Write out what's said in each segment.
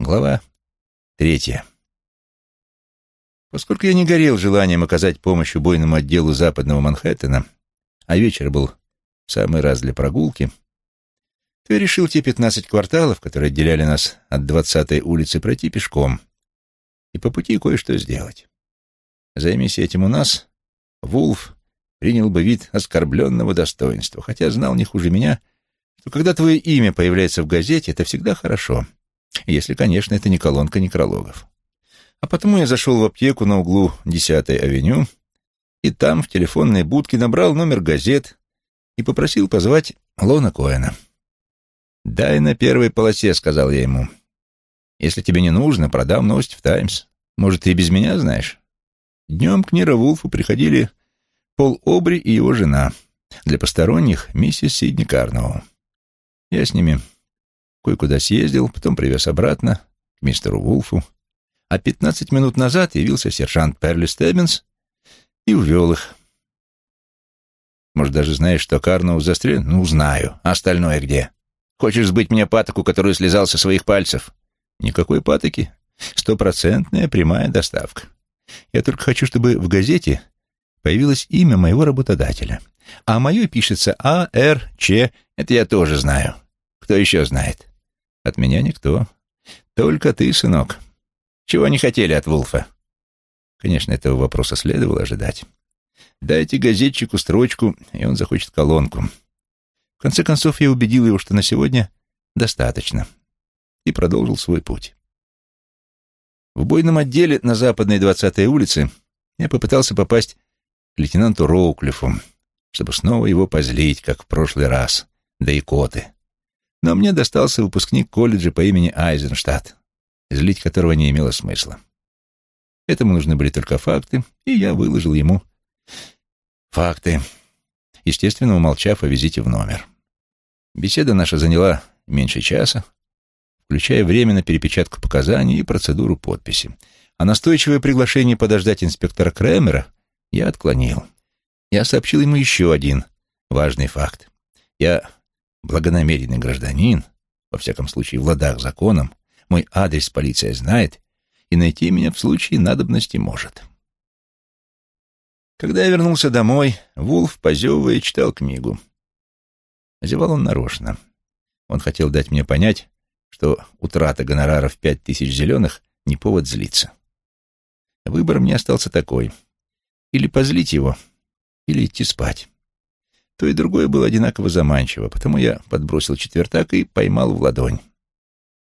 Глава третья. Поскольку я не горел желанием оказать помощь убойному отделу западного Манхэттена, а вечер был в самый раз для прогулки, то я решил те пятнадцать кварталов, которые отделяли нас от двадцатой улицы, пройти пешком и по пути кое-что сделать. Займись этим у нас, Вулф принял бы вид оскорбленного достоинства, хотя знал не хуже меня, что когда твое имя появляется в газете, это всегда хорошо — если, конечно, это не колонка некрологов. А потому я зашел в аптеку на углу 10-й авеню и там, в телефонной будке, набрал номер газет и попросил позвать Лона Коэна. «Дай на первой полосе», — сказал я ему. «Если тебе не нужно, продам новость в «Таймс». Может, ты и без меня знаешь?» Днем к Нира Вулфу приходили Пол Обри и его жена. Для посторонних — миссис Сидни Карнову. Я с ними Кое-куда съездил, потом привез обратно к мистеру Вулфу, а пятнадцать минут назад явился сержант Перли Стеббинс и увел их. Может, даже знаешь, что Карноу застрелен? Ну, знаю. А остальное где? Хочешь сбыть мне патоку, которую слезал со своих пальцев? Никакой патоки. Стопроцентная прямая доставка. Я только хочу, чтобы в газете появилось имя моего работодателя. А мое пишется А-Р-Ч. Это я тоже знаю. Кто еще знает? От меня никто. Только ты, сынок. Чего не хотели от Вулфа? Конечно, этого вопроса следовало ожидать. Дайте газетчику строчку, и он захочет колонку. В конце концов, я убедил его, что на сегодня достаточно, и продолжил свой путь. В бойном отделе на западной 20-й улице я попытался попасть к лейтенанту Роуклифу, чтобы снова его позлить, как в прошлый раз, да и коты но мне достался выпускник колледжа по имени Айзенштадт, злить которого не имело смысла. Этому нужны были только факты, и я выложил ему факты, естественно, умолчав о визите в номер. Беседа наша заняла меньше часа, включая время на перепечатку показаний и процедуру подписи. А настойчивое приглашение подождать инспектора Кремера я отклонил. Я сообщил ему еще один важный факт. Я благонамеренный гражданин, во всяком случае в ладах законом, мой адрес полиция знает и найти меня в случае надобности может. Когда я вернулся домой, Вулф, позевывая, читал книгу. Зевал он нарочно. Он хотел дать мне понять, что утрата гонораров пять тысяч зеленых — не повод злиться. Выбор мне остался такой — или позлить его, или идти спать. То и другое было одинаково заманчиво, потому я подбросил четвертак и поймал в ладонь.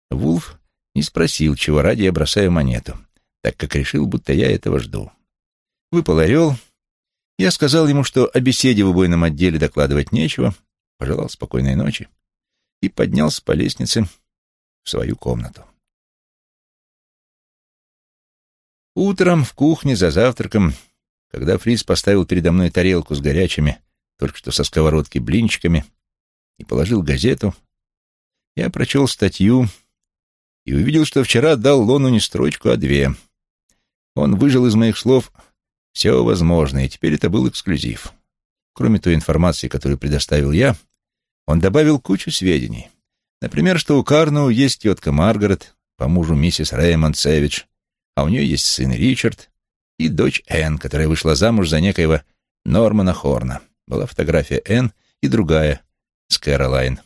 Вулф не спросил, чего ради я бросаю монету, так как решил, будто я этого жду. Выпал орел. Я сказал ему, что о беседе в убойном отделе докладывать нечего, пожелал спокойной ночи и поднялся по лестнице в свою комнату. Утром в кухне за завтраком, когда Фриц поставил передо мной тарелку с горячими, только что со сковородки блинчиками, и положил газету, я прочел статью и увидел, что вчера дал Лону не строчку, а две. Он выжил из моих слов все возможное, и теперь это был эксклюзив. Кроме той информации, которую предоставил я, он добавил кучу сведений. Например, что у Карноу есть тетка Маргарет, по мужу миссис Рэймонд Сэвидж, а у нее есть сын Ричард и дочь Энн, которая вышла замуж за некоего Нормана Хорна. Была фотография Энн и другая с Кэролайн,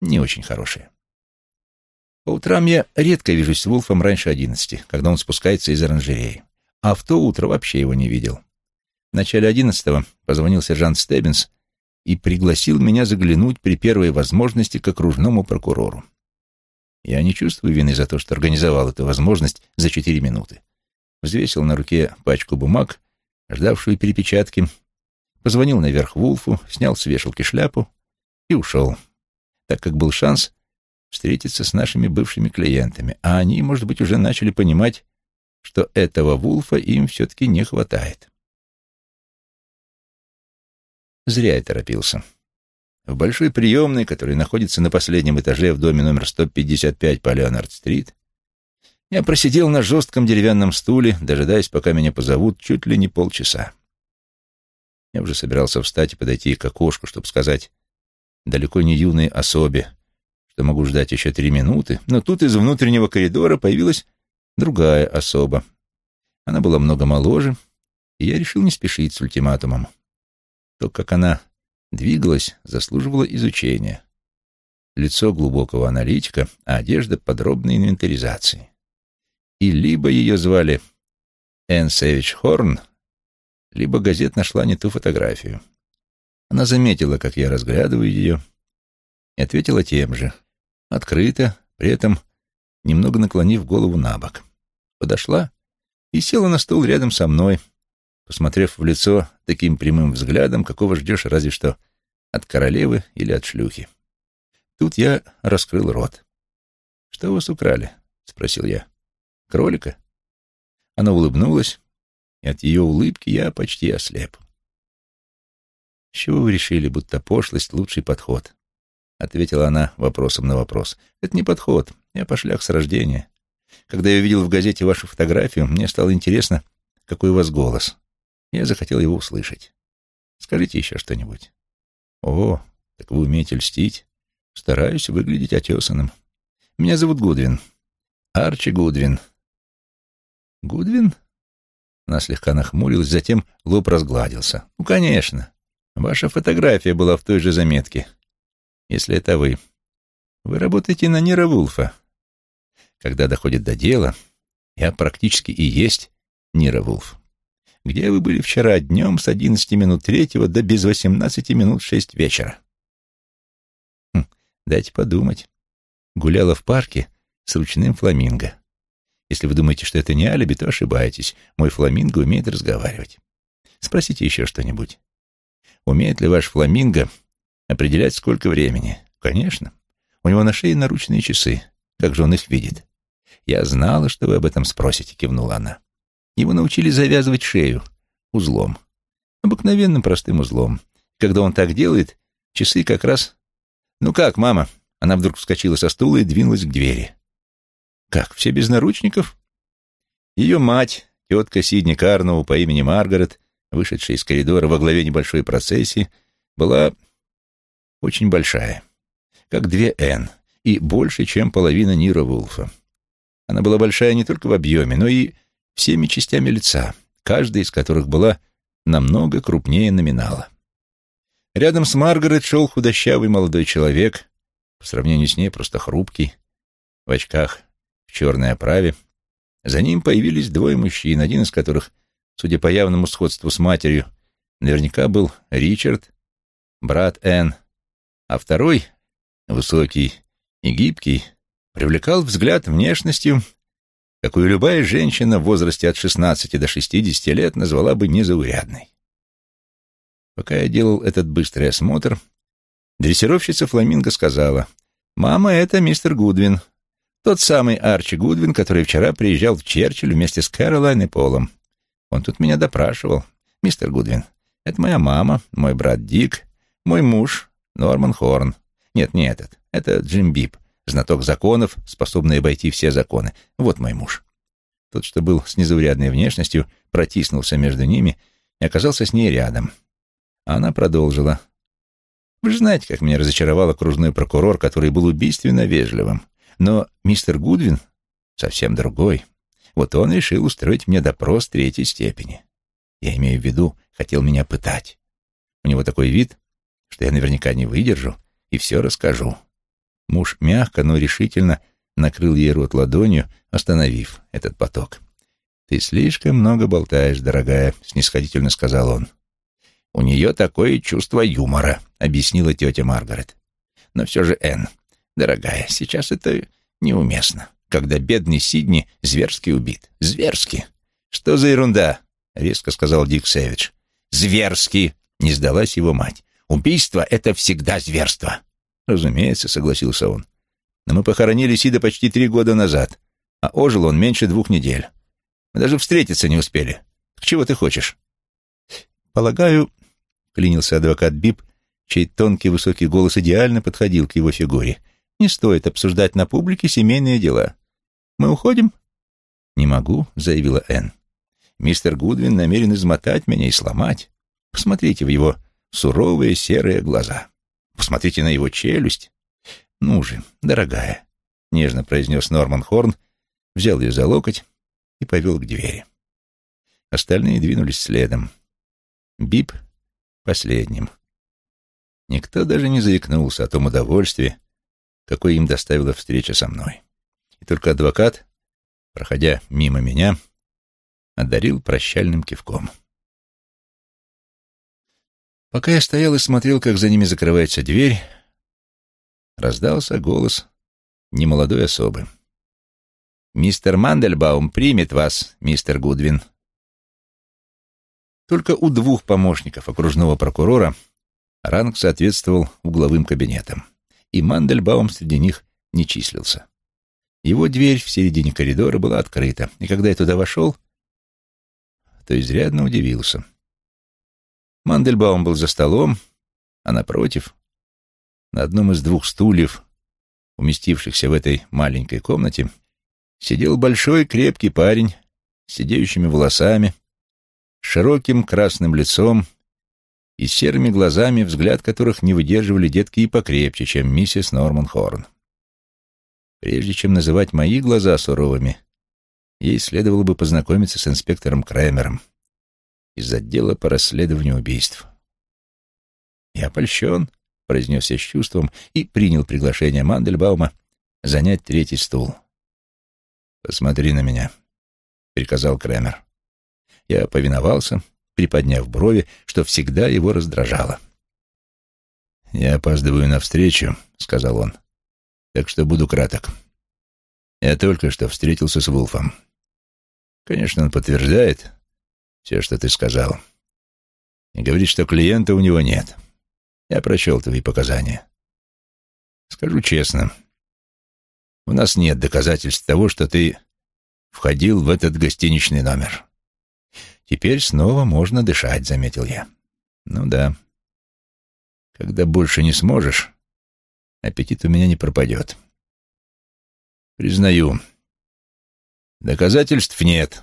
не очень хорошая. По утрам я редко вижусь с Вулфом раньше одиннадцати, когда он спускается из оранжереи. А в то утро вообще его не видел. В начале одиннадцатого позвонил сержант Стеббинс и пригласил меня заглянуть при первой возможности к окружному прокурору. Я не чувствую вины за то, что организовал эту возможность за четыре минуты. Взвесил на руке пачку бумаг, ждавшую перепечатки, позвонил наверх Вулфу, снял с вешалки шляпу и ушел, так как был шанс встретиться с нашими бывшими клиентами, а они, может быть, уже начали понимать, что этого Вулфа им все-таки не хватает. Зря я торопился. В большой приемной, которая находится на последнем этаже в доме номер 155 по Леонард-стрит, я просидел на жестком деревянном стуле, дожидаясь, пока меня позовут, чуть ли не полчаса. Я уже собирался встать и подойти к окошку, чтобы сказать далеко не юной особе, что могу ждать еще три минуты, но тут из внутреннего коридора появилась другая особа. Она была много моложе, и я решил не спешить с ультиматумом. То, как она двигалась, заслуживало изучения. Лицо глубокого аналитика, а одежда подробной инвентаризации. И либо ее звали Энн Сэвидж Хорн, либо газет нашла не ту фотографию. Она заметила, как я разглядываю ее, и ответила тем же, открыто, при этом немного наклонив голову на бок. Подошла и села на стул рядом со мной, посмотрев в лицо таким прямым взглядом, какого ждешь разве что от королевы или от шлюхи. Тут я раскрыл рот. «Что у вас украли?» — спросил я. «Кролика?» Она улыбнулась, и от ее улыбки я почти ослеп. «С чего вы решили, будто пошлость — лучший подход?» — ответила она вопросом на вопрос. «Это не подход. Я пошлях с рождения. Когда я увидел в газете вашу фотографию, мне стало интересно, какой у вас голос. Я захотел его услышать. Скажите еще что-нибудь». «О, так вы умеете льстить?» «Стараюсь выглядеть отесанным. Меня зовут Гудвин. Арчи Гудвин». «Гудвин?» Она слегка нахмурилась, затем лоб разгладился. «Ну, конечно. Ваша фотография была в той же заметке. Если это вы. Вы работаете на Нира Вулфа. Когда доходит до дела, я практически и есть Нира Вулф. Где вы были вчера днем с одиннадцати минут третьего до без восемнадцати минут шесть вечера? Хм, дайте подумать. Гуляла в парке с ручным фламинго. Если вы думаете, что это не алиби, то ошибаетесь. Мой фламинго умеет разговаривать. Спросите еще что-нибудь. Умеет ли ваш фламинго определять, сколько времени? Конечно. У него на шее наручные часы. Как же он их видит? Я знала, что вы об этом спросите, кивнула она. Его научили завязывать шею узлом. Обыкновенным простым узлом. Когда он так делает, часы как раз... «Ну как, мама?» Она вдруг вскочила со стула и двинулась к двери. Как, все без наручников? Ее мать, тетка Сидни Карноу по имени Маргарет, вышедшая из коридора во главе небольшой процессии, была очень большая, как две «Н», и больше, чем половина Нира Вулфа. Она была большая не только в объеме, но и всеми частями лица, каждая из которых была намного крупнее номинала. Рядом с Маргарет шел худощавый молодой человек, по сравнению с ней просто хрупкий, в очках в черной оправе. За ним появились двое мужчин, один из которых, судя по явному сходству с матерью, наверняка был Ричард, брат Энн, а второй, высокий и гибкий, привлекал взгляд внешностью, какую любая женщина в возрасте от 16 до 60 лет назвала бы незаурядной. Пока я делал этот быстрый осмотр, дрессировщица Фламинго сказала, «Мама, это мистер Гудвин, тот самый Арчи Гудвин, который вчера приезжал в Черчилль вместе с Кэролайн и Полом. Он тут меня допрашивал. Мистер Гудвин, это моя мама, мой брат Дик, мой муж Норман Хорн. Нет, не этот. Это Джим Бип, знаток законов, способный обойти все законы. Вот мой муж. Тот, что был с незаурядной внешностью, протиснулся между ними и оказался с ней рядом. А она продолжила. Вы же знаете, как меня разочаровал окружной прокурор, который был убийственно вежливым. Но мистер Гудвин совсем другой. Вот он решил устроить мне допрос третьей степени. Я имею в виду, хотел меня пытать. У него такой вид, что я наверняка не выдержу и все расскажу. Муж мягко, но решительно накрыл ей рот ладонью, остановив этот поток. «Ты слишком много болтаешь, дорогая», — снисходительно сказал он. «У нее такое чувство юмора», — объяснила тетя Маргарет. «Но все же, Энн, Дорогая, сейчас это неуместно, когда бедный Сидни зверски убит. Зверски. Что за ерунда? Резко сказал Дик Сэвидж. Зверски. Не сдалась его мать. Убийство — это всегда зверство. Разумеется, согласился он. Но мы похоронили Сида почти три года назад, а ожил он меньше двух недель. Мы даже встретиться не успели. К чего ты хочешь? Полагаю, клянился адвокат Бип, чей тонкий высокий голос идеально подходил к его фигуре. Не стоит обсуждать на публике семейные дела. Мы уходим?» «Не могу», — заявила Энн. «Мистер Гудвин намерен измотать меня и сломать. Посмотрите в его суровые серые глаза. Посмотрите на его челюсть. «Ну же, дорогая», — нежно произнес Норман Хорн, взял ее за локоть и повел к двери. Остальные двинулись следом. Бип последним. Никто даже не заикнулся о том удовольствии, какое им доставила встреча со мной. И только адвокат, проходя мимо меня, одарил прощальным кивком. Пока я стоял и смотрел, как за ними закрывается дверь, раздался голос немолодой особы. «Мистер Мандельбаум примет вас, мистер Гудвин». Только у двух помощников окружного прокурора ранг соответствовал угловым кабинетам, и Мандельбаум среди них не числился. Его дверь в середине коридора была открыта, и когда я туда вошел, то изрядно удивился. Мандельбаум был за столом, а напротив, на одном из двух стульев, уместившихся в этой маленькой комнате, сидел большой крепкий парень с сидеющими волосами, широким красным лицом и серыми глазами, взгляд которых не выдерживали детки и покрепче, чем миссис Норман Хорн. Прежде чем называть мои глаза суровыми, ей следовало бы познакомиться с инспектором Крэмером из отдела по расследованию убийств. «Я польщен», — произнес я с чувством и принял приглашение Мандельбаума занять третий стул. «Посмотри на меня», — приказал Крэмер. Я повиновался, приподняв брови, что всегда его раздражало. «Я опаздываю на встречу», — сказал он, — «так что буду краток. Я только что встретился с Вулфом. Конечно, он подтверждает, все, что ты сказал. И говорит, что клиента у него нет. Я прочел твои показания. Скажу честно, у нас нет доказательств того, что ты входил в этот гостиничный номер. Теперь снова можно дышать, заметил я. Ну да. Когда больше не сможешь, аппетит у меня не пропадет. Признаю, доказательств нет.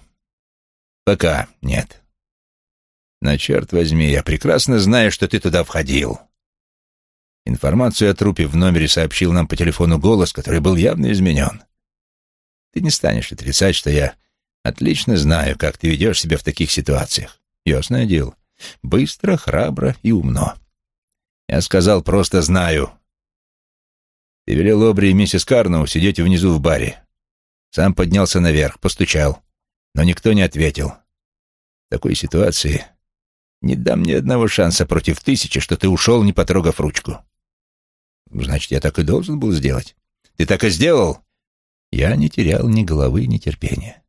Пока нет. Но, черт возьми, я прекрасно знаю, что ты туда входил. Информацию о трупе в номере сообщил нам по телефону голос, который был явно изменен. Ты не станешь отрицать, что я отлично знаю, как ты ведешь себя в таких ситуациях. Ясное дело. Быстро, храбро и умно. Я сказал, просто знаю. Ты велел Обри и миссис Карноу сидеть внизу в баре. Сам поднялся наверх, постучал но никто не ответил. В такой ситуации не дам ни одного шанса против тысячи, что ты ушел, не потрогав ручку. Значит, я так и должен был сделать. Ты так и сделал? Я не терял ни головы, ни терпения.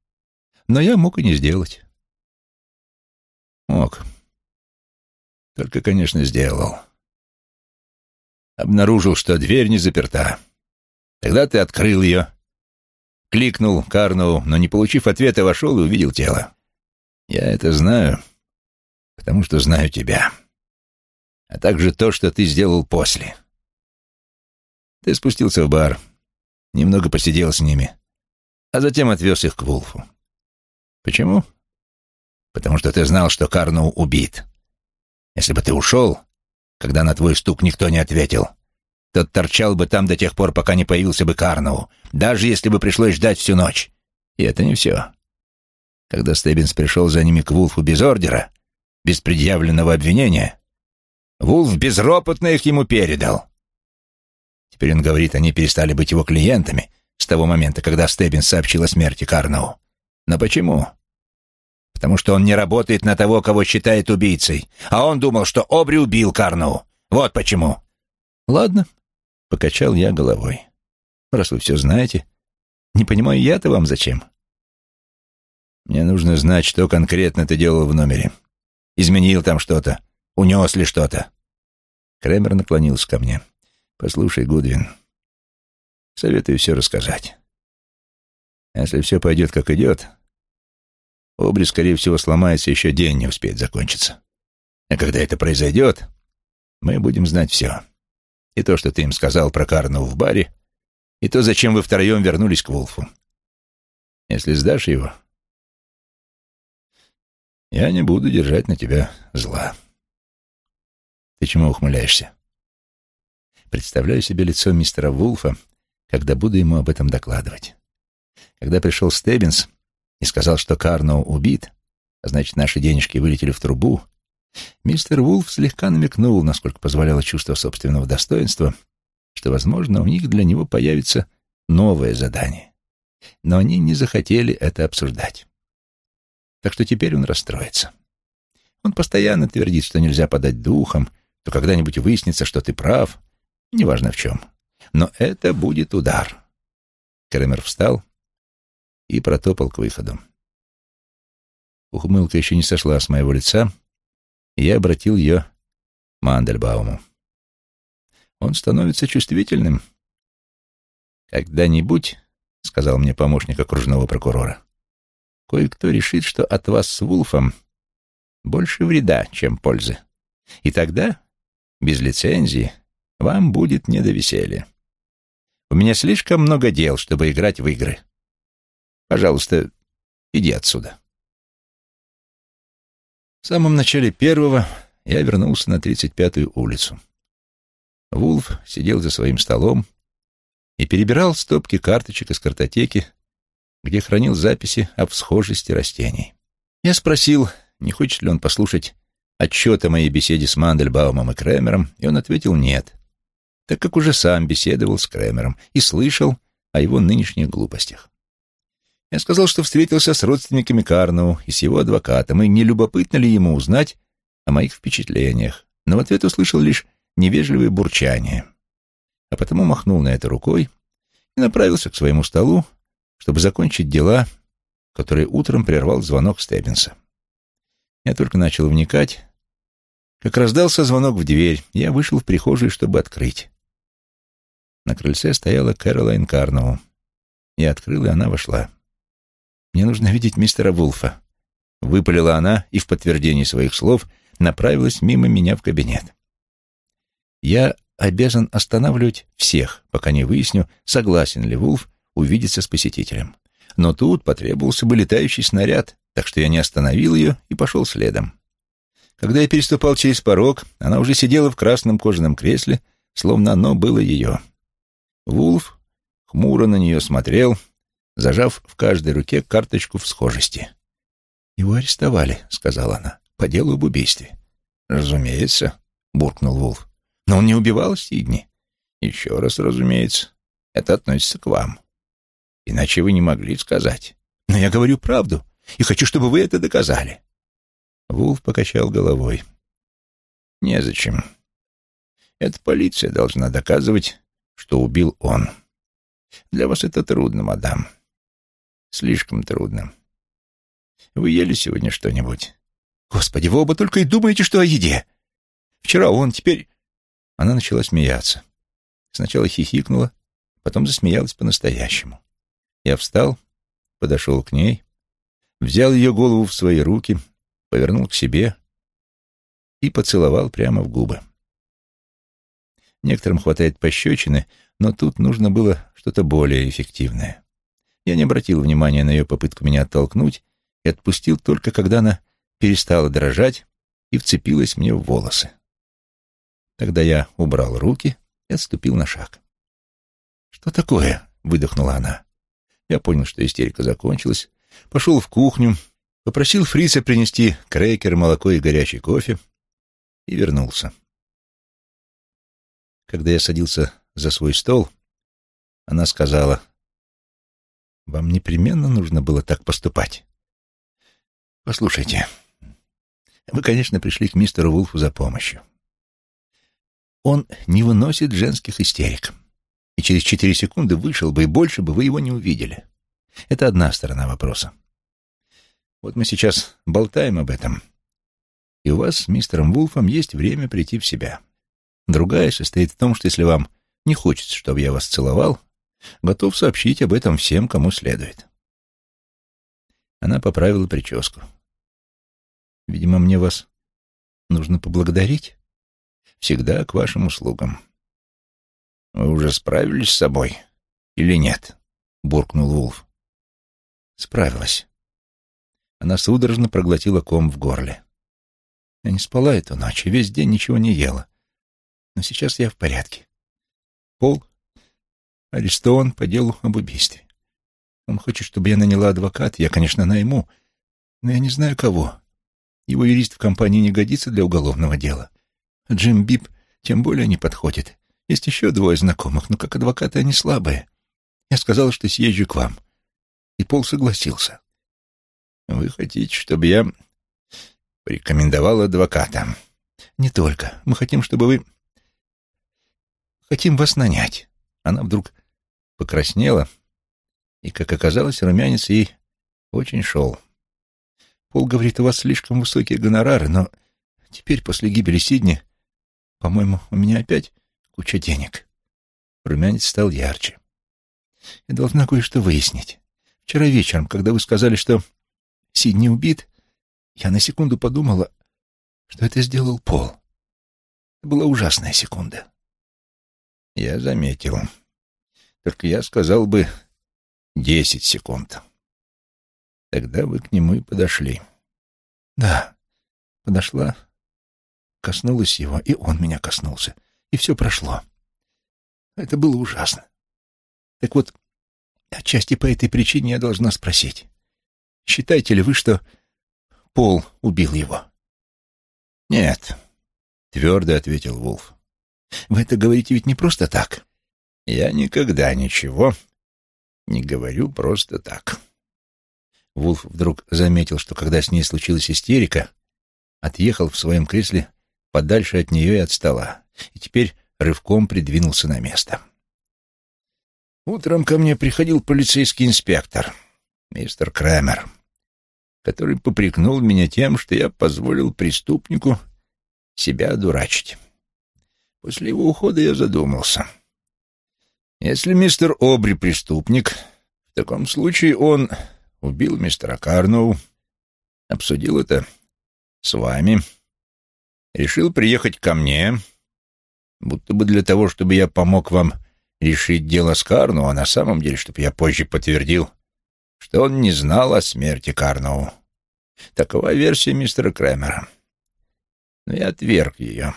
Но я мог и не сделать. Мог. Только, конечно, сделал. Обнаружил, что дверь не заперта. Тогда ты открыл ее Кликнул Карноу, но, не получив ответа, вошел и увидел тело. Я это знаю, потому что знаю тебя. А также то, что ты сделал после. Ты спустился в бар, немного посидел с ними, а затем отвез их к Вулфу. Почему? Потому что ты знал, что Карноу убит. Если бы ты ушел, когда на твой стук никто не ответил, тот торчал бы там до тех пор, пока не появился бы Карноу, даже если бы пришлось ждать всю ночь. И это не все. Когда Стеббинс пришел за ними к Вулфу без ордера, без предъявленного обвинения, Вулф безропотно их ему передал. Теперь он говорит, они перестали быть его клиентами с того момента, когда Стеббинс сообщил о смерти Карноу. Но почему? Потому что он не работает на того, кого считает убийцей, а он думал, что Обри убил Карноу. Вот почему. Ладно, Покачал я головой. Раз вы все знаете, не понимаю я-то вам зачем. Мне нужно знать, что конкретно ты делал в номере. Изменил там что-то, унес ли что-то. Кремер наклонился ко мне. Послушай, Гудвин, советую все рассказать. Если все пойдет как идет, Обри, скорее всего, сломается, еще день не успеет закончиться. А когда это произойдет, мы будем знать все. И то, что ты им сказал про Карну в баре, и то, зачем вы втроем вернулись к Волфу. Если сдашь его, я не буду держать на тебя зла. Ты чему ухмыляешься? Представляю себе лицо мистера Вулфа, когда буду ему об этом докладывать. Когда пришел Стеббинс и сказал, что Карноу убит, а значит, наши денежки вылетели в трубу, мистер Вулф слегка намекнул, насколько позволяло чувство собственного достоинства, что, возможно, у них для него появится новое задание. Но они не захотели это обсуждать. Так что теперь он расстроится. Он постоянно твердит, что нельзя подать духом, то когда-нибудь выяснится, что ты прав, неважно в чем. Но это будет удар. Кремер встал и протопал к выходу. Ухмылка еще не сошла с моего лица, и я обратил ее Мандельбауму. Он становится чувствительным. «Когда-нибудь, — сказал мне помощник окружного прокурора, — кое-кто решит, что от вас с Вулфом больше вреда, чем пользы. И тогда, без лицензии, вам будет не до веселья. У меня слишком много дел, чтобы играть в игры. Пожалуйста, иди отсюда. В самом начале первого я вернулся на 35-ю улицу. Вулф сидел за своим столом и перебирал стопки карточек из картотеки, где хранил записи об всхожести растений. Я спросил, не хочет ли он послушать отчет о моей беседе с Мандельбаумом и Кремером, и он ответил «нет», так как уже сам беседовал с Кремером и слышал о его нынешних глупостях. Я сказал, что встретился с родственниками Карноу и с его адвокатом, и не любопытно ли ему узнать о моих впечатлениях, но в ответ услышал лишь невежливое бурчание, а потому махнул на это рукой и направился к своему столу, чтобы закончить дела, которые утром прервал звонок Стеббинса. Я только начал вникать, как раздался звонок в дверь, я вышел в прихожую, чтобы открыть. На крыльце стояла Кэролайн Карноу. Я открыл, и она вошла. «Мне нужно видеть мистера Вулфа», — выпалила она и в подтверждении своих слов направилась мимо меня в кабинет. «Я обязан останавливать всех, пока не выясню, согласен ли Вулф увидеться с посетителем. Но тут потребовался бы летающий снаряд, так что я не остановил ее и пошел следом. Когда я переступал через порог, она уже сидела в красном кожаном кресле, словно оно было ее. Вулф хмуро на нее смотрел, зажав в каждой руке карточку в схожести. «Его арестовали», — сказала она, — «по делу об убийстве». «Разумеется», — буркнул Вулф. «Но он не убивал Сидни». «Еще раз, разумеется. Это относится к вам. Иначе вы не могли сказать». «Но я говорю правду, и хочу, чтобы вы это доказали». Вулф покачал головой. «Незачем. Это полиция должна доказывать, что убил он. Для вас это трудно, мадам. Слишком трудно. Вы ели сегодня что-нибудь? Господи, вы оба только и думаете, что о еде. Вчера он, теперь...» Она начала смеяться. Сначала хихикнула, потом засмеялась по-настоящему. Я встал, подошел к ней, взял ее голову в свои руки, повернул к себе и поцеловал прямо в губы. Некоторым хватает пощечины, но тут нужно было что-то более эффективное. Я не обратил внимания на ее попытку меня оттолкнуть и отпустил только, когда она перестала дрожать и вцепилась мне в волосы. Тогда я убрал руки и отступил на шаг. «Что такое?» — выдохнула она. Я понял, что истерика закончилась, пошел в кухню, попросил фрица принести крекер, молоко и горячий кофе и вернулся. Когда я садился за свой стол, она сказала, «Вам непременно нужно было так поступать. Послушайте, вы, конечно, пришли к мистеру Вулфу за помощью. Он не выносит женских истерик, и через четыре секунды вышел бы, и больше бы вы его не увидели. Это одна сторона вопроса. Вот мы сейчас болтаем об этом, и у вас с мистером Вулфом есть время прийти в себя. Другая состоит в том, что если вам не хочется, чтобы я вас целовал, готов сообщить об этом всем, кому следует. Она поправила прическу. Видимо, мне вас нужно поблагодарить. Всегда к вашим услугам. Вы уже справились с собой или нет? буркнул Вулф. Справилась. Она судорожно проглотила ком в горле. Я не спала эту ночь и весь день ничего не ела. Но сейчас я в порядке. Пол арестован по делу об убийстве. Он хочет, чтобы я наняла адвоката. Я, конечно, найму, но я не знаю кого. Его юрист в компании не годится для уголовного дела. Джим Бип тем более не подходит. Есть еще двое знакомых, но как адвокаты они слабые. Я сказала, что съезжу к вам. И Пол согласился. Вы хотите, чтобы я порекомендовал адвоката? Не только. Мы хотим, чтобы вы... Хотим вас нанять. Она вдруг покраснела, и, как оказалось, румянец ей очень шел. Пол говорит, у вас слишком высокие гонорары, но теперь, после гибели Сидни, по-моему, у меня опять куча денег. Румянец стал ярче. Я должна кое-что выяснить. Вчера вечером, когда вы сказали, что Сидни убит, я на секунду подумала, что это сделал Пол. Это была ужасная секунда. Я заметил. Только я сказал бы десять секунд. Тогда вы к нему и подошли. Да, подошла, коснулась его, и он меня коснулся. И все прошло. Это было ужасно. Так вот, отчасти по этой причине я должна спросить. Считаете ли вы, что Пол убил его? Нет, твердо ответил Вулф. Вы это говорите ведь не просто так. Я никогда ничего не говорю просто так. Вулф вдруг заметил, что когда с ней случилась истерика, отъехал в своем кресле подальше от нее и от стола, и теперь рывком придвинулся на место. Утром ко мне приходил полицейский инспектор, мистер Крэмер, который попрекнул меня тем, что я позволил преступнику себя одурачить. После его ухода я задумался. Если мистер Обри преступник, в таком случае он убил мистера Карноу, обсудил это с вами, решил приехать ко мне, будто бы для того, чтобы я помог вам решить дело с Карноу, а на самом деле, чтобы я позже подтвердил, что он не знал о смерти Карноу. Такова версия мистера Крэмера. Но я отверг ее.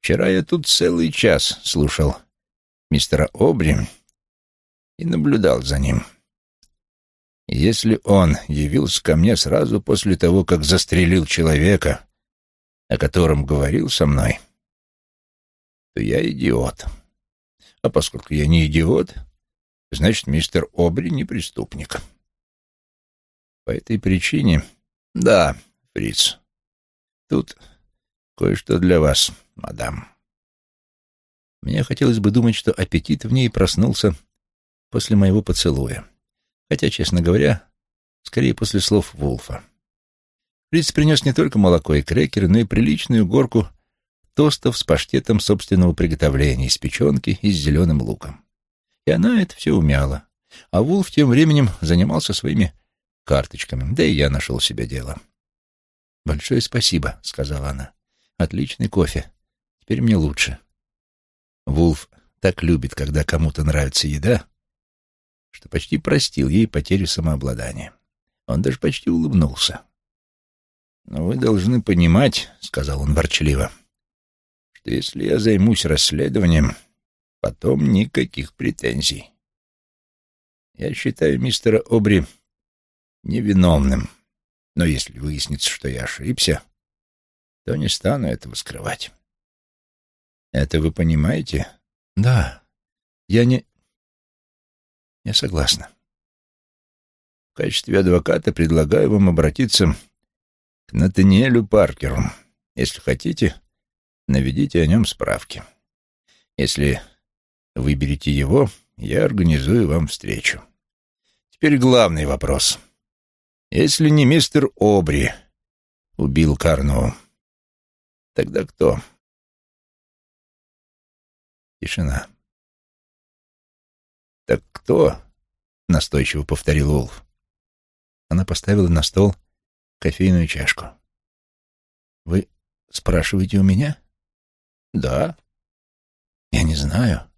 Вчера я тут целый час слушал мистера Обри и наблюдал за ним. Если он явился ко мне сразу после того, как застрелил человека, о котором говорил со мной, то я идиот. А поскольку я не идиот, значит, мистер Обри не преступник. По этой причине... Да, Фриц, тут кое-что для вас, мадам. Мне хотелось бы думать, что аппетит в ней проснулся после моего поцелуя. Хотя, честно говоря, скорее после слов Вулфа. Фриц принес не только молоко и крекеры, но и приличную горку тостов с паштетом собственного приготовления из печенки и с зеленым луком. И она это все умяла. А Вулф тем временем занимался своими карточками, да и я нашел себе дело. «Большое спасибо», — сказала она. «Отличный кофе. Теперь мне лучше». Вулф так любит, когда кому-то нравится еда, что почти простил ей потерю самообладания. Он даже почти улыбнулся. «Но вы должны понимать», — сказал он ворчливо, — «что если я займусь расследованием, потом никаких претензий. Я считаю мистера Обри невиновным, но если выяснится, что я ошибся, то не стану этого скрывать». «Это вы понимаете?» «Да. Я не...» Я согласна. В качестве адвоката предлагаю вам обратиться к Натаниэлю Паркеру. Если хотите, наведите о нем справки. Если выберете его, я организую вам встречу. Теперь главный вопрос. Если не мистер Обри убил Карну, тогда кто? Тишина. «Так кто?» — настойчиво повторил Улф. Она поставила на стол кофейную чашку. «Вы спрашиваете у меня?» «Да». «Я не знаю».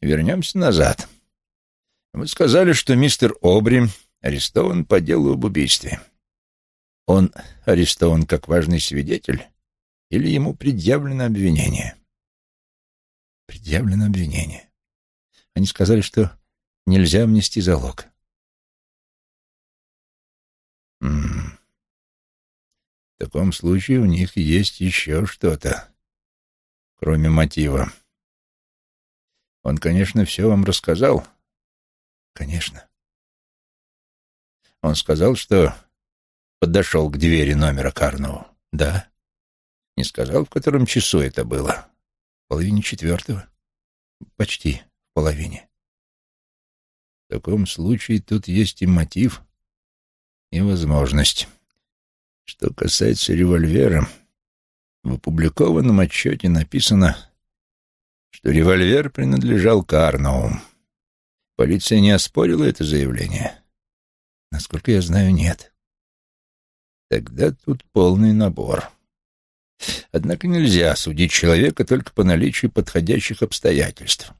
«Вернемся назад. Вы сказали, что мистер Обри арестован по делу об убийстве. Он арестован как важный свидетель или ему предъявлено обвинение?» предъявлено обвинение. Они сказали, что нельзя внести залог. М -м. В таком случае у них есть еще что-то, кроме мотива. Он, конечно, все вам рассказал. Конечно. Он сказал, что подошел к двери номера Карнову. Да. Не сказал, в котором часу это было. В половине четвертого. Почти в половине. В таком случае тут есть и мотив, и возможность. Что касается револьвера, в опубликованном отчете написано, что револьвер принадлежал Карноу. Полиция не оспорила это заявление? Насколько я знаю, нет. Тогда тут полный набор. Однако нельзя судить человека только по наличию подходящих обстоятельств.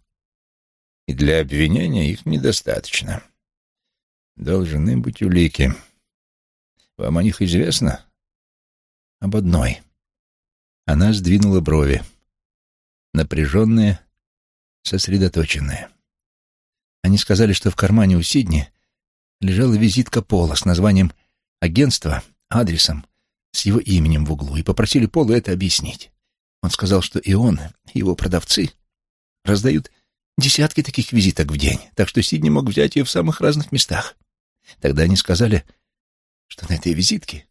И для обвинения их недостаточно. Должны быть улики. Вам о них известно? Об одной. Она сдвинула брови. Напряженная, сосредоточенная. Они сказали, что в кармане у Сидни лежала визитка Пола с названием агентства, адресом, с его именем в углу, и попросили Пола это объяснить. Он сказал, что и он, и его продавцы раздают десятки таких визиток в день, так что Сидни мог взять ее в самых разных местах. Тогда они сказали, что на этой визитке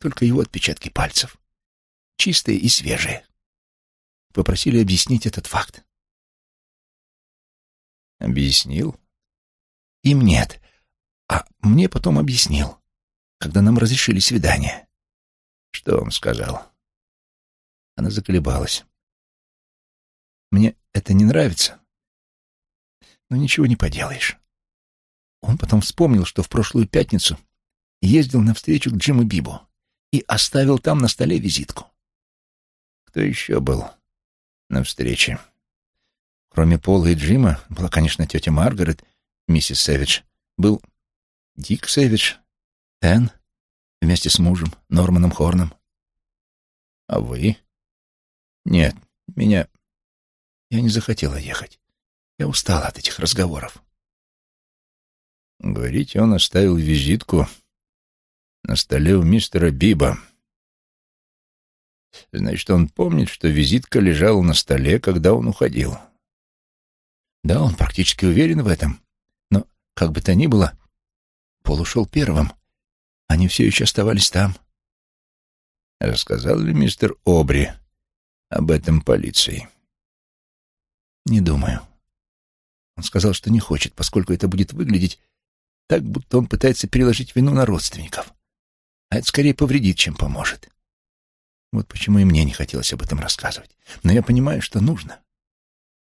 только его отпечатки пальцев, чистые и свежие. Попросили объяснить этот факт. Объяснил? Им нет, а мне потом объяснил, когда нам разрешили свидание. Что он сказал? Она заколебалась. Мне это не нравится, но ничего не поделаешь. Он потом вспомнил, что в прошлую пятницу ездил навстречу к Джиму Бибу и оставил там на столе визитку. Кто еще был на встрече? Кроме Пола и Джима, была, конечно, тетя Маргарет, миссис Сэвидж, был Дик Сэвидж, Энн, вместе с мужем, Норманом Хорном. А вы? Нет, меня... Я не захотела ехать. Я устала от этих разговоров. Говорите, он оставил визитку на столе у мистера Биба. Значит, он помнит, что визитка лежала на столе, когда он уходил. Да, он практически уверен в этом. Но, как бы то ни было, Пол ушел первым. Они все еще оставались там. Рассказал ли мистер Обри об этом полиции? Не думаю. Он сказал, что не хочет, поскольку это будет выглядеть так, будто он пытается переложить вину на родственников. А это скорее повредит, чем поможет. Вот почему и мне не хотелось об этом рассказывать. Но я понимаю, что нужно.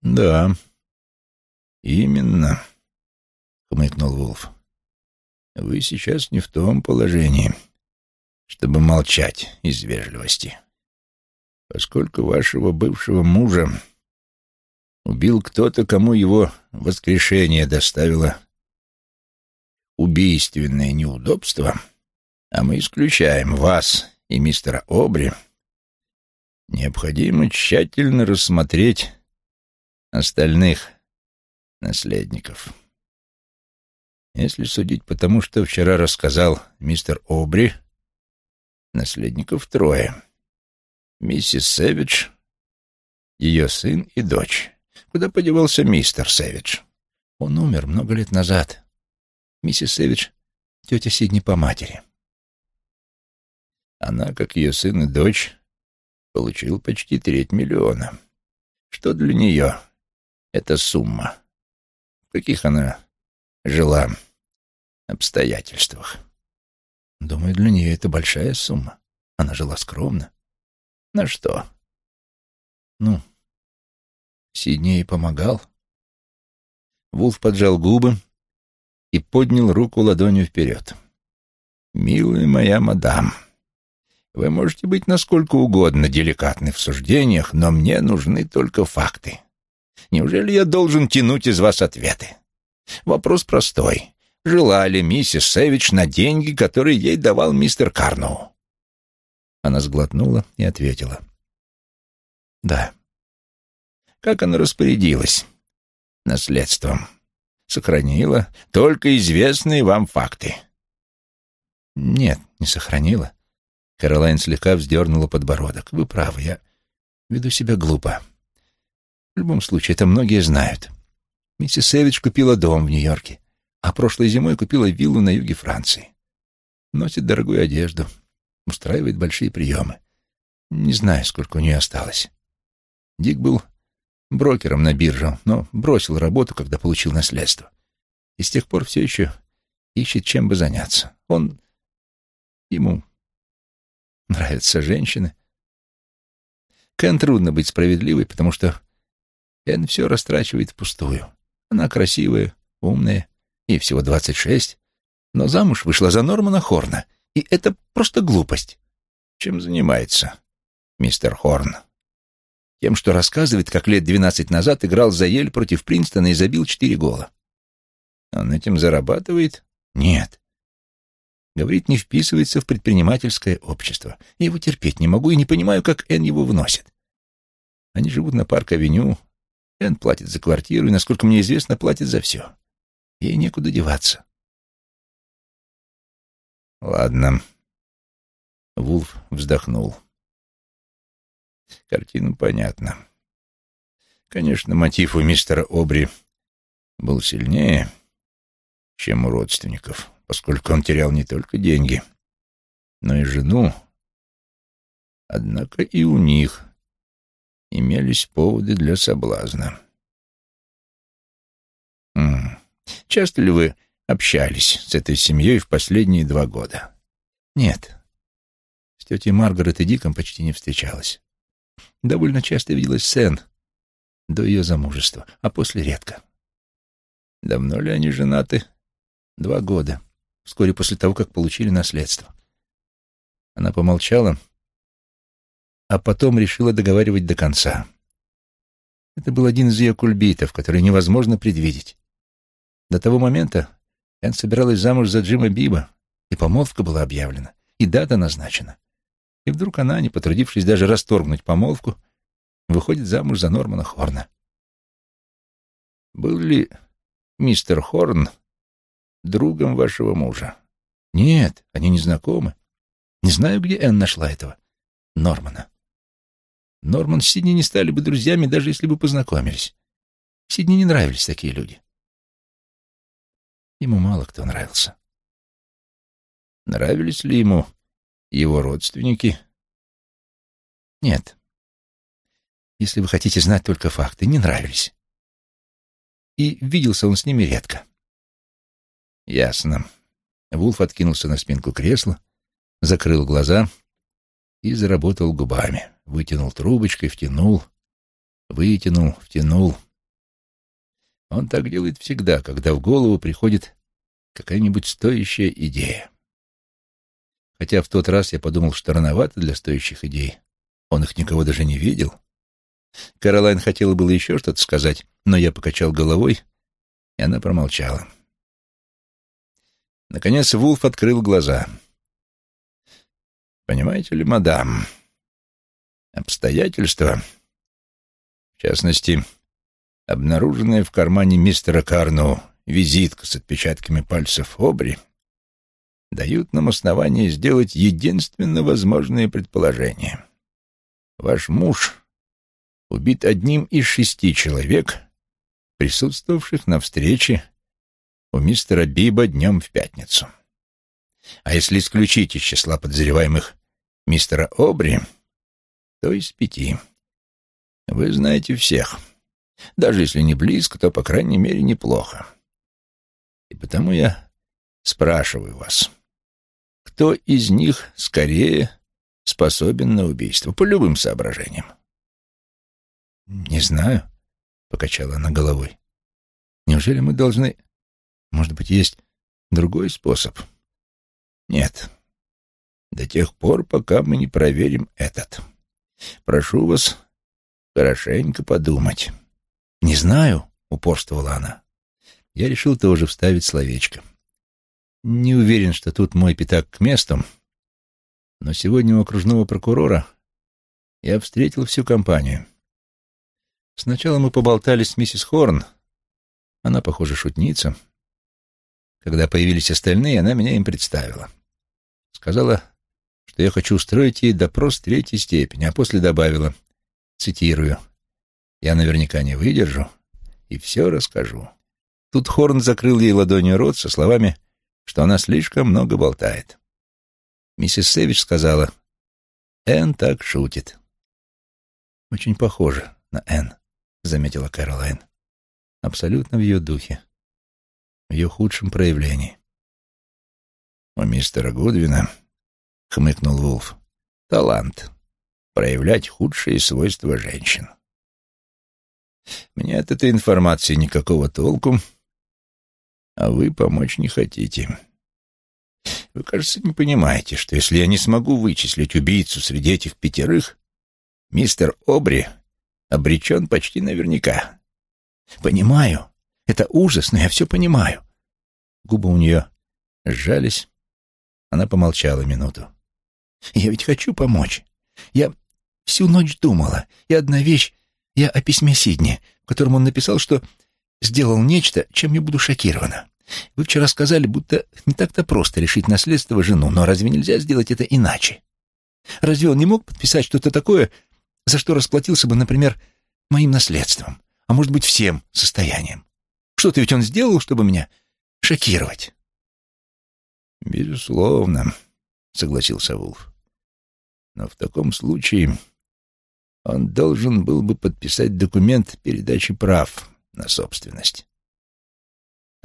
Да, именно, хмыкнул Вулф. Вы сейчас не в том положении, чтобы молчать из вежливости. Поскольку вашего бывшего мужа убил кто-то, кому его воскрешение доставило убийственное неудобство, а мы исключаем вас и мистера Обри, необходимо тщательно рассмотреть остальных наследников. Если судить по тому, что вчера рассказал мистер Обри, наследников трое. Миссис Сэвидж, ее сын и дочь. Куда подевался мистер Сэвидж? Он умер много лет назад. Миссис Сэвидж — тетя Сидни по матери. Она, как ее сын и дочь, получил почти треть миллиона. Что для нее эта сумма? В каких она жила обстоятельствах. Думаю, для нее это большая сумма. Она жила скромно. На что? Ну, Сидней помогал. Вулф поджал губы и поднял руку ладонью вперед. «Милая моя мадам, вы можете быть насколько угодно деликатны в суждениях, но мне нужны только факты. Неужели я должен тянуть из вас ответы? Вопрос простой жила ли миссис Сэвидж на деньги, которые ей давал мистер Карноу. Она сглотнула и ответила. «Да. Как оно распорядилось наследством? Сохранило только известные вам факты. Нет, не сохранила. Каролайн слегка вздернула подбородок. Вы правы, я веду себя глупо. В любом случае, это многие знают. Миссис Сэвидж купила дом в Нью-Йорке, а прошлой зимой купила виллу на юге Франции. Носит дорогую одежду, устраивает большие приемы. Не знаю, сколько у нее осталось. Дик был брокером на бирже, но бросил работу, когда получил наследство. И с тех пор все еще ищет, чем бы заняться. Он... Ему нравятся женщины. Кен трудно быть справедливой, потому что Эн все растрачивает впустую. Она красивая, умная, ей всего двадцать шесть, но замуж вышла за Нормана Хорна, и это просто глупость. Чем занимается мистер Хорн? Тем, что рассказывает, как лет двенадцать назад играл за Ель против Принстона и забил четыре гола. Он этим зарабатывает? Нет. Говорит, не вписывается в предпринимательское общество. Я его терпеть не могу и не понимаю, как Энн его вносит. Они живут на парк-авеню. Энн платит за квартиру и, насколько мне известно, платит за все. Ей некуда деваться. Ладно. Вулф вздохнул. Картина понятна. Конечно, мотив у мистера Обри был сильнее, чем у родственников поскольку он терял не только деньги, но и жену. Однако и у них имелись поводы для соблазна. Часто ли вы общались с этой семьей в последние два года? Нет. С тетей Маргарет и Диком почти не встречалась. Довольно часто виделась с Энн до ее замужества, а после редко. Давно ли они женаты? Два года вскоре после того, как получили наследство. Она помолчала, а потом решила договаривать до конца. Это был один из ее кульбитов, который невозможно предвидеть. До того момента Энн собиралась замуж за Джима Биба, и помолвка была объявлена, и дата назначена. И вдруг она, не потрудившись даже расторгнуть помолвку, выходит замуж за Нормана Хорна. Был ли мистер Хорн другом вашего мужа? Нет, они не знакомы. Не знаю, где Энн нашла этого Нормана. Норман с Сидни не стали бы друзьями, даже если бы познакомились. Сидни не нравились такие люди. Ему мало кто нравился. Нравились ли ему его родственники? Нет. Если вы хотите знать только факты, не нравились. И виделся он с ними редко. Ясно. Вулф откинулся на спинку кресла, закрыл глаза и заработал губами. Вытянул трубочкой, втянул, вытянул, втянул. Он так делает всегда, когда в голову приходит какая-нибудь стоящая идея. Хотя в тот раз я подумал, что рановато для стоящих идей. Он их никого даже не видел. Каролайн хотела было еще что-то сказать, но я покачал головой, и она промолчала. Наконец Вулф открыл глаза. «Понимаете ли, мадам, обстоятельства, в частности, обнаруженная в кармане мистера Карну визитка с отпечатками пальцев Обри, дают нам основание сделать единственно возможное предположение. Ваш муж убит одним из шести человек, присутствовавших на встрече у мистера Биба днем в пятницу. А если исключить из числа подозреваемых мистера Обри, то из пяти. Вы знаете всех. Даже если не близко, то, по крайней мере, неплохо. И потому я спрашиваю вас, кто из них скорее способен на убийство, по любым соображениям? «Не знаю», — покачала она головой. «Неужели мы должны...» Может быть, есть другой способ? Нет. До тех пор, пока мы не проверим этот. Прошу вас хорошенько подумать. Не знаю, упорствовала она. Я решил тоже вставить словечко. Не уверен, что тут мой пятак к месту, но сегодня у окружного прокурора я встретил всю компанию. Сначала мы поболтали с миссис Хорн. Она, похоже, шутница. Когда появились остальные, она меня им представила. Сказала, что я хочу устроить ей допрос третьей степени, а после добавила, цитирую, «Я наверняка не выдержу и все расскажу». Тут Хорн закрыл ей ладонью рот со словами, что она слишком много болтает. Миссис Сэвидж сказала, «Энн так шутит». «Очень похоже на Энн», — заметила Кэролайн. «Абсолютно в ее духе, в ее худшем проявлении». «У мистера Гудвина», — хмыкнул Вулф, — «талант проявлять худшие свойства женщин». «Мне от этой информации никакого толку, а вы помочь не хотите». Вы, кажется, не понимаете, что если я не смогу вычислить убийцу среди этих пятерых, мистер Обри обречен почти наверняка. Понимаю. Это ужас, но я все понимаю. Губы у нее сжались. Она помолчала минуту. Я ведь хочу помочь. Я всю ночь думала. И одна вещь, я о письме Сидни, в котором он написал, что сделал нечто, чем я буду шокирована. Вы вчера сказали, будто не так-то просто решить наследство жену, но разве нельзя сделать это иначе? Разве он не мог подписать что-то такое, за что расплатился бы, например, моим наследством, а может быть, всем состоянием? Что-то ведь он сделал, чтобы меня шокировать. Безусловно, согласился Вулф. Но в таком случае он должен был бы подписать документ передачи прав на собственность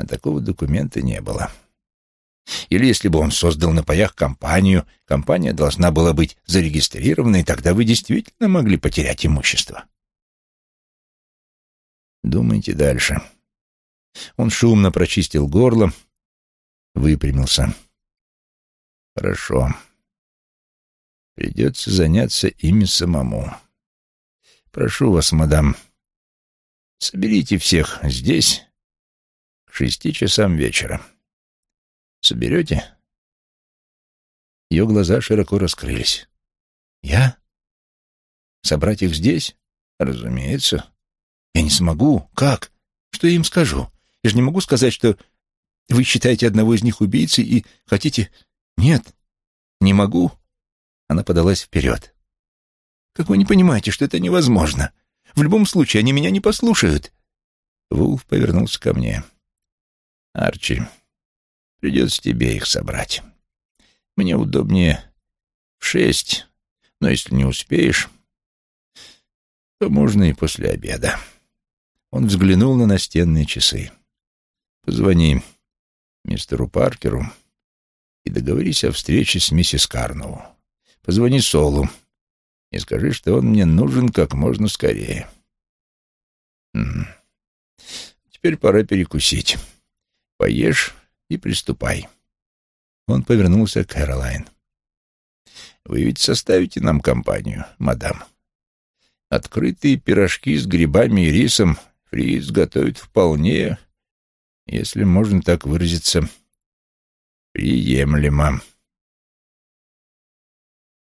а такого документа не было. Или если бы он создал на паях компанию, компания должна была быть зарегистрирована, и тогда вы действительно могли потерять имущество. Думайте дальше. Он шумно прочистил горло, выпрямился. Хорошо. Придется заняться ими самому. Прошу вас, мадам, соберите всех здесь к шести часам вечера. Соберете?» Ее глаза широко раскрылись. «Я? Собрать их здесь? Разумеется. Я не смогу. Как? Что я им скажу? Я же не могу сказать, что вы считаете одного из них убийцей и хотите... Нет, не могу». Она подалась вперед. «Как вы не понимаете, что это невозможно? В любом случае, они меня не послушают». Вулф повернулся ко мне. Арчи, придется тебе их собрать. Мне удобнее в шесть, но если не успеешь, то можно и после обеда. Он взглянул на настенные часы. Позвони мистеру Паркеру и договорись о встрече с миссис Карнову. Позвони Солу и скажи, что он мне нужен как можно скорее. Теперь пора перекусить. Поешь и приступай. Он повернулся к Кэролайн. Вы ведь составите нам компанию, мадам. Открытые пирожки с грибами и рисом Фриз готовит вполне, если можно так выразиться, приемлемо.